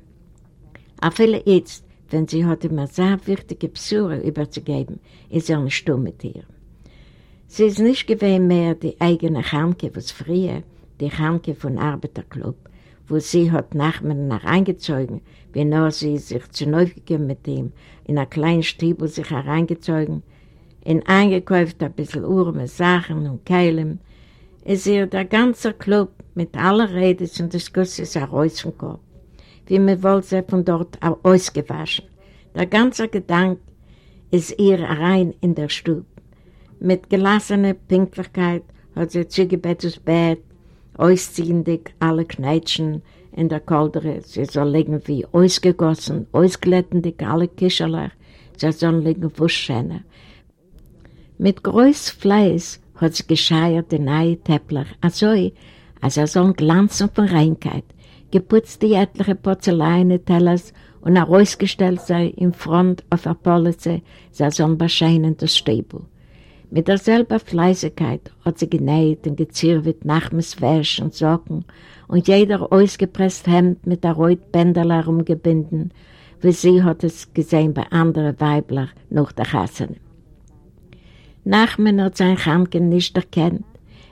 Auch viele jetzt, wenn sie hat immer sehr wichtige Besuche überzugeben, ist er nicht stumm mit ihr. Sie ist nicht gewesen mehr die eigene Hanke, was früher, die Hanke von Arbeiterclub, wo sie hat Nachmann nach eingezogen, wie nur sie sich zu neu gegeben mit ihm, in einer kleinen Stiebel sich hereingezogen, in eingekauft ein bisschen urme Sachen und Keilen, ist ihr der ganze Club mit aller Redes und Diskussions herausgekommen, wie man wohl sie von dort ausgewaschen. Der ganze Gedanke ist ihr rein in der Stube. Mit gelassener Pinklichkeit hat sie zugebett das Bett, ausziehendig alle Kneitschen in der Kaldere. Sie soll liegen wie ausgegossen, ausglättende alle Kischerler. Sie sollen liegen Wuschschäne. Mit groß Fleiß hat sie gescheiert den neuen Teppler, also als er sollen glanzen von Reinkeit, geputzt die etliche Porzellanetellers und herausgestellt sei in Front auf der Polizei, sie sollen bescheinen das Stäbel. Mit derselben Fleißigkeit hat sie genäht und gezirrt nach dem Wäsch und Socken und jeder ausgepresst Hemd mit der roten Bändel umgebunden, wie sie hat es gesehen bei anderen Weibler nach der Kasse. Nachmen hat sein Hanken nicht erkannt.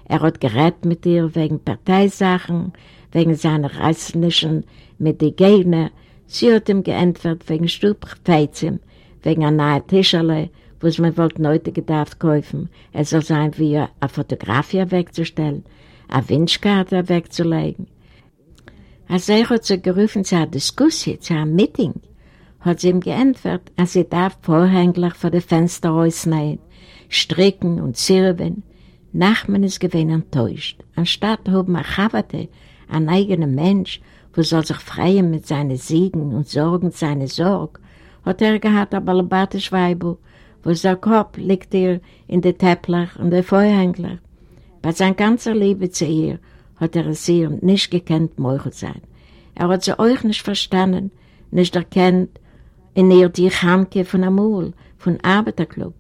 Er hat gerät mit ihr wegen Parteisachen, wegen seiner Reißnischen mit den Gegner. Sie hat ihm geantwortet wegen Stubfeizem, wegen einer neuen was man wollte heute gedacht kaufen. Es soll sein, wie eine Fotografie wegzustellen, eine Wünschkarte wegzulegen. Als er hat sie gerufen zu einer Diskussion, zu einem Meeting, hat sie ihm geantwortet, als sie darf vorhänglich vor den Fenster ausnehmen, stricken und zirben. Nachman ist gewesen enttäuscht. Anstatt haben er Chavate, ein eigener Mensch, wo soll sich freien mit seinen Siegen und sorgen seine Sorge, hat er gehabt ein balabatisch Weibel, wo sein Kopf liegt ihr in der Teppler und der Feuerhängler. Bei seiner ganzen Liebe zu ihr hat er ihr nicht gekannt, Meuchel sein. Er hat sie euch nicht verstanden, nicht erkannt in ihr die Chanke von Amul, von Arbeiterclub.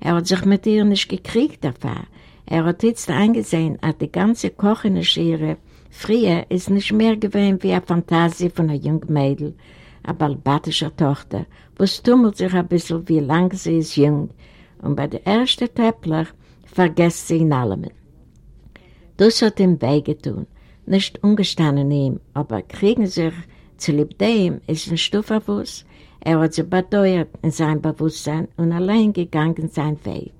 Er hat sich mit ihr nicht gekriegt davon. Er hat jetzt eingesehen, dass die ganze kochende Schere früher ist nicht mehr gewesen wie eine Fantasie von einer jungen Mädel, eine balbatische Tochter, wo es tummelt sich ein bisschen, wie lang sie ist jung, und bei der ersten Teppler vergesst sie in allem. Das hat ihm wehgetan, nicht ungestanden ihm, aber kriegen sich zu lieb dem ist ein Stufferwuss. Er hat sich beteuert in sein Bewusstsein und allein gegangen sein Weg.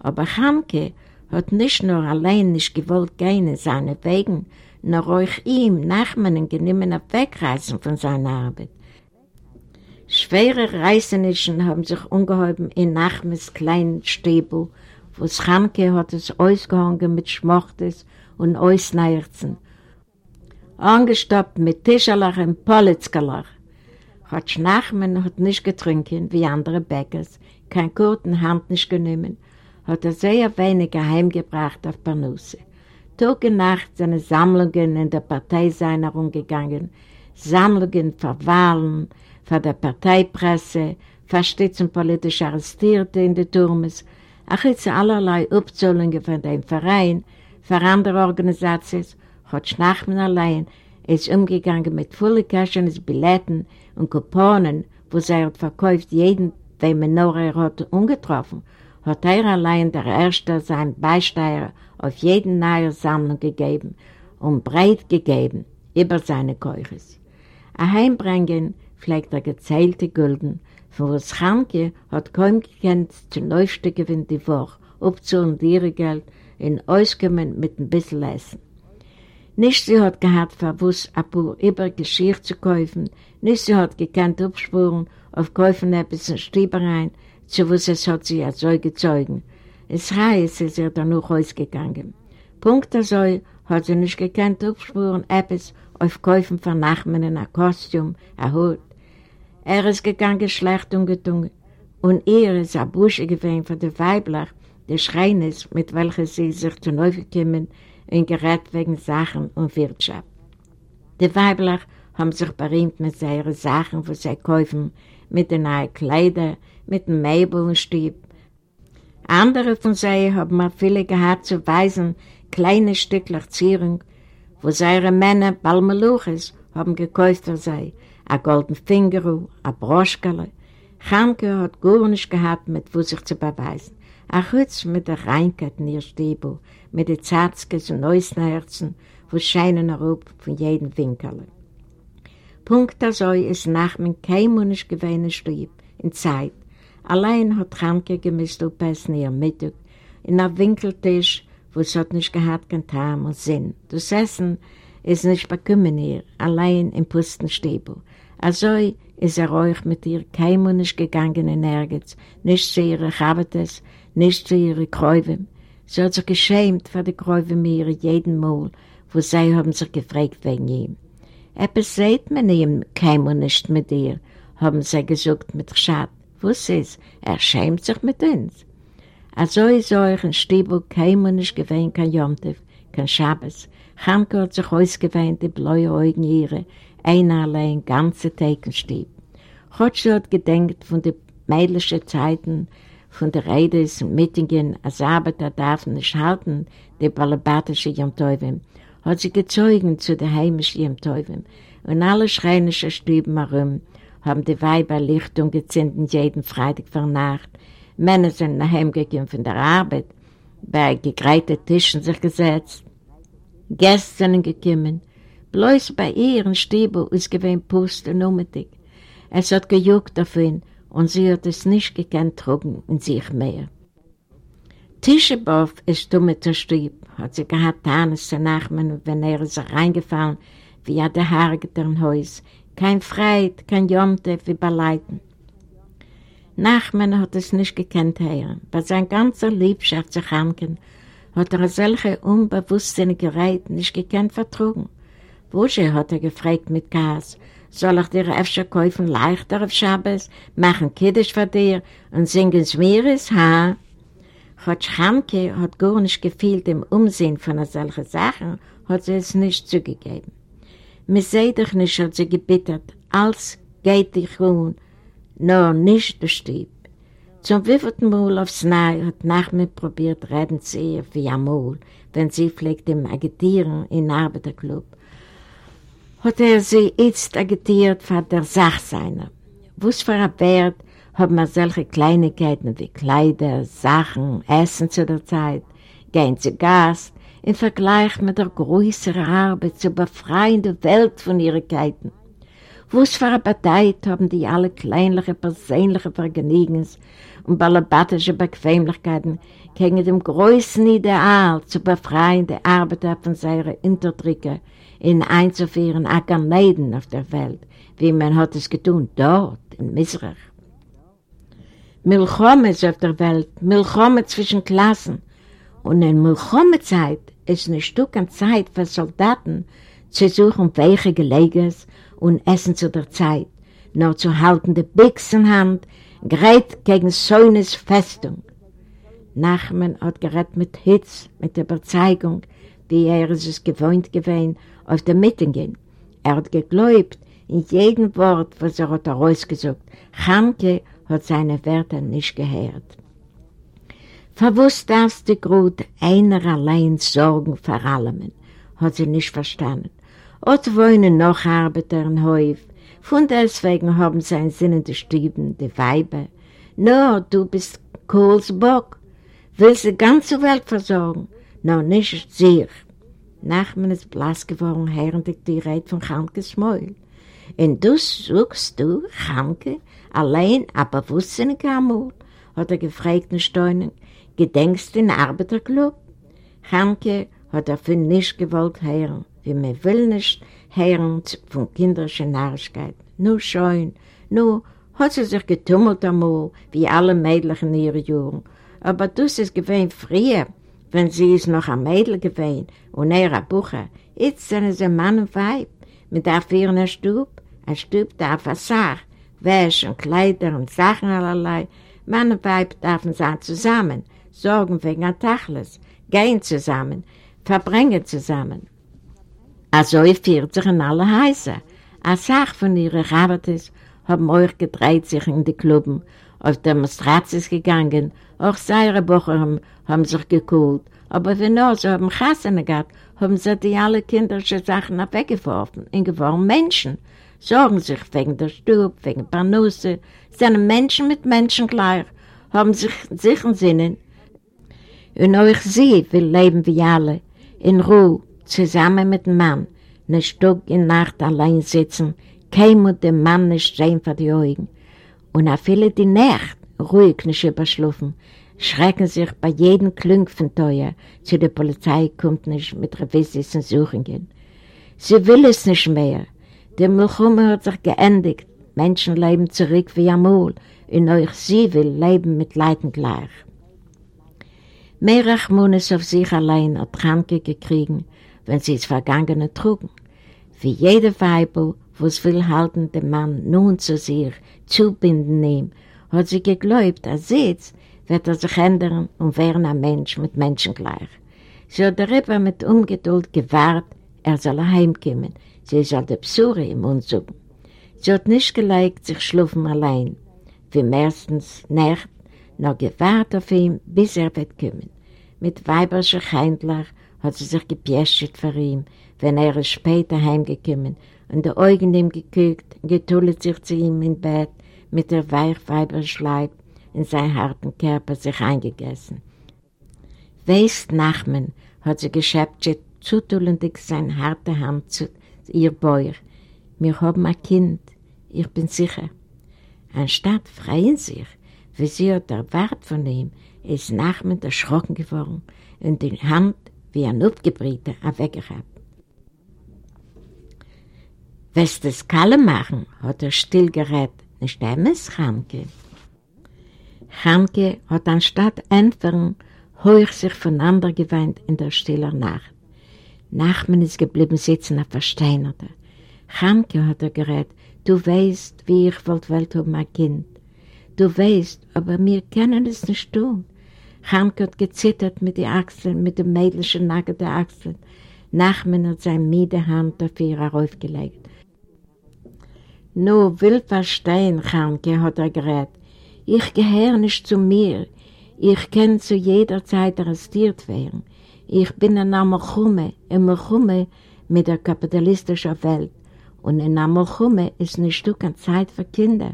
Aber Hamke hat nicht nur allein nicht gewollt gehen in seine Wegen, nur euch ihm Nachmannen genommen wegreißen von seiner Arbeit. Schwere Reisenischen haben sich ungeheuben in Nachmes kleinen Stäbel, wo Schamke hat es ausgehangen mit Schmochtes und Ausneierzen, angestoppt mit Tischerlach und Politzkerlach. Hat Schnachmann hat nicht getrunken wie andere Bäckers, kein guten Hand nicht genommen, hat er sehr wenig heimgebracht auf Panusse. Tag und Nacht seine Sammlungen in der Partei sein herumgegangen, Sammlungen für Wahlen, von der Parteipresse, verstützen politisch Arrestierte in den Turmes, auch jetzt allerlei Abzahlungen von dem Verein, für andere Organisationen, hat Schnachmann allein. Ist umgegangen mit vollen Kaschen Billetten und Couponen, wo sie hat verkauft jeden, den man noch er hat umgetroffen, hat er allein der Erste sein Beisteuer auf jeden neue Sammlung gegeben und breit gegeben über seine Keuches. Ein Heimbringen pflegt er gezählte Gulden, von was Chanke hat kaum gekannt zu neueste Gewinn die Woche, abzuholen ihre Geld in auskommen mit ein bisschen Essen. Nicht sie hat gehabt, verwusst, ein über Geschirr zu kaufen, nicht sie hat gekannt, abspuren, auf kaufen etwas in Stiebereien, zu was es hat sie als so gezeugen. Es heißt, ist dann noch ausgegangen. Punkt also hat sie nicht gekannt, abspuren, etwas auf kaufen von Nachmen, ein Kostüm, ein Hut, er ist gegangen schlecht und gedungen. Und er ist ein Bursche gewesen von der Weibler, der Schreines, mit welcher sie sich zu neu gekommen und gerät wegen Sachen und Wirtschaft. Die Weibler haben sich berühmt mit ihren Sachen, die sie kaufen, mit den neuen Kleidern, mit dem Möbel und Stieb. Andere von sie haben auch viele gehabt zu weisen, kleine Stückler Zierung, wo ihre Männer Balmeluches haben gekauft für sie, a golden Fingeru, a Broschkele. Chanke hat gar nicht gehabt, mit wo sich zu beweisen. A Hütz mit der Reinkeit in ihr Stiebel, mit den Zatzkes und Neusnerzen, wo scheinen herab von jedem Winkel. Punkt also ist nach mir kein Mensch gewähne Stieb, in Zeit. Allein hat Chanke gemisst auf Essen ihr Mittag, in einem Winkeltisch, wo es hat nicht gehabt, kein Tam und Sinn. Das Essen ist nicht bekommen ihr, allein im Pustenstiebel. Also ist er euch mit ihr kein Mensch gegangen in nirgends, nicht zu ihren Chabetes, nicht zu ihren Kräuven. Sie hat sich geschämt für die Kräuve mir jeden Mal, wo sie haben sich gefragt wegen ihm. Etwas seht man ihm, kein und nicht mit dir, haben sie gesagt mit Schad. Was ist? Er schämt sich mit uns. Also ist euch ein Stiebel kein und nicht gewähnt kein Jomtev, kein Schabes. Chanke hat sich ausgewähnt, die blaue Augen ihre, einer allein, ganze Tekenstieb. Chotsche hat gedenkt von den mädlichen Zeiten, von den Redes und Mittingen, als Arbeiter darf nicht halten, die balabatische Jomteuwim, hat sie gezeugen zu der heimischen Jomteuwim. Und alle schreinische Stieben herum haben die Weiber Lichtung gezündet jeden Freitag vor Nacht. Männer sind nach Hause gekommen von der Arbeit, bei gegreiten Tischen sich gesetzt. Gäste gekommen. Bloß bei ihren Stiebel ist gewesen Pust und Umtig. Es hat gejuckt auf ihn und sie hat es nicht gekannt trugen in sich mehr. Tischebow ist dumme zerstieb, hat sie gehabt Tanis zu Nachmen, wenn er ist reingefallen, wie er der Haargeter im Haus. Kein Freit, kein Jomte, wie bei Leiden. Nachmen hat es nicht gekannt hören. Bei seiner ganzen Liebschaft zu Hanken hat er solche unbewusstsinnige Reit nicht gekannt vertrugen. Wusche hat er gefragt mit Gas, soll ich dir öfter kaufen leichter auf Schabbos, machen Kiddisch für dir und singen Schmieres, ha? Hat Schamke hat gar nicht gefühlt im Umsehen von solchen Sachen, hat sie es nicht zugegeben. Mir sei doch nicht, hat sie gebittert, als geht dich um, nur nicht der Stieb. Zum wievielten Mal aufs Neue hat Nachmittag probiert, reden zu ihr wie einmal, wenn sie pflegt im Agitieren in Arbeiterclub. Hat er sie jetzt agitiert für der Sache seiner. Was für ein Wert haben wir solche Kleinigkeiten wie Kleider, Sachen, Essen zu der Zeit, gehen zu Gast, im Vergleich mit der größeren Arbeit zu befreien die Welt von ihren Keiten. Was für eine Partei haben die alle kleinliche persönliche Vergnügens und balabatische Bequemlichkeiten gegen dem größten Ideal zu befreien die Arbeiter von seiner Unterdrücke in einzuführen Ackerneiden auf der Welt, wie man hat es getan dort in Misrach. Milchomes auf der Welt, Milchome zwischen Klassen. Und in Milchome-Zeit ist ein Stück an Zeit für Soldaten zu suchen, welche Geleges und Essen zu der Zeit, nur zu halten die Bix in Hand, gerät gegen Säunes Festung. Nachman hat gerät mit Hitz, mit der Überzeugung, wie er es gewohnt gewesen, auf der Mittingen. Er hat geglaubt, in jedem Wort, was er hat herausgesucht. Chamke hat seine Wörter nicht gehört. Verwusst darfst du gut einer allein sorgen vor allem, hat sie nicht verstanden. Ort wohnen noch Arbeiter in Häuf, von deswegen haben sie Sinn die Stieben, die Weiber. Nur, du bist Kohls Bock, willst die ganze Welt versorgen, nur nicht sich. Nachmen ist blass geworden, herrendig die Reit von Chankes Schmäul. Und du suchst du, Chanke, allein, aber wusste amul, hat er gefragt in Steunen, gedenkst du in Arbeiterclub? Chanke hat er für nicht gewollt hören, wie man will nicht hören von kinderischer Narrigkeit. Nur schön, nur hat sie sich getummelt amul, wie alle Mädchen in ihren Jahren. Aber das ist gewesen früher, wenn sie ist noch ein Mädel gewesen und er ein Bucher. Jetzt sind sie Mann und Weib. Man darf ihr einen Stub, ein Stub darf er sagen, Wäsche und Kleider und Sachen allerlei. Mann und Weib dürfen sein zusammen, sorgen wegen der Tachlis, gehen zusammen, verbringen zusammen. Also führt sich in alle Häuser. Eine Sache von ihren Rabattes haben euch gedreht sich in die Clubben, auf Demonstrations gegangen, auch seine Bucher haben sich gekühlt, aber wenn nur sie haben Kassen gehabt, haben sie die alle kinderische Sachen weggeworfen. Und geworden Menschen, sorgen sich wegen der Stub, wegen Parnusse, sind Menschen mit Menschen gleich, haben sich sichern Sinnen. Und euch sie will leben wie alle, in Ruhe, zusammen mit dem Mann, eine Stück in Nacht allein sitzen, kein und dem Mann nicht sehen vor die Augen. Und auch viele die Nacht ruhig nicht überschlafen, schrecken sich bei jedem Klünk von Teuer, zu der Polizei kommt nicht mit Revisis und Suchungen. Sie will es nicht mehr, der Milchumme hat sich geendigt. Menschen leben zurück wie Amol. Und euch sie will leben mit Leiden gleich. Mehr Rachmunes auf sich allein hat Kranke gekriegen, wenn sie es Vergangene trugen. Wie jede Weibel, was will halten den Mann nun zu sich, zubinden ihm, hat sie geglaubt, als jetzt wird er sich ändern und werden ein Mensch mit Menschen gleich. Sie hat darüber mit Ungeduld gewahrt, er soll heimkommen, sie soll die Besuche im Mund suchen. Sie hat nicht gelegt, sich schlufen allein, wie meistens Nacht, noch gewahrt auf ihn, bis er wird kommen. Mit weiberischer Händler hat sie sich gepjäschet für ihn, wenn er ist später heimgekommen und die Augen ihm geguckt, getullet sich zu ihm im Bett mit der weichweiberischen Leib in seinen harten Körper sich eingegessen. Weißt, Nachmen, hat sie geschäptet, zutullendig seine harte Hand zu ihr Bauer. Wir haben ein Kind, ich bin sicher. Anstatt freuen sich, wie sie hat erwartet von ihm, ist Nachmen erschrocken geworden und die Hand wie ein Aufgebrieter weggehabt. Willst du es kalle machen, hat er still gerät, nicht es, Chamke? Chamke hat anstatt entfern hoch sich voneinander geweint in der stillen Nacht. Nachmen ist geblieben sitzen auf Versteinerte. Chamke hat er gerät, du weißt, wie ich wollt Welt um mein Kind. Du weißt, aber wir können es nicht tun. Chamke hat gezittert mit den Achseln, mit dem mädelschen Nacken der Achseln. Nachmen hat seine müde Hand auf ihr aufgelegt. Nur will verstehen, Chamke, hat er gerät. Ich gehöre nicht zu mir. Ich kann zu jeder Zeit arrestiert werden. Ich bin ein Amalchume, ein Malchume mit der kapitalistischen Welt. Und in Amalchume ist nicht so keine Zeit für Kinder.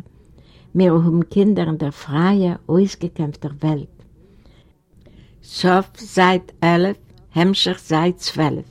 Wir haben Kinder in der freien, ausgekämpften Welt. Sof seit 11, Hemmschicht seit 12.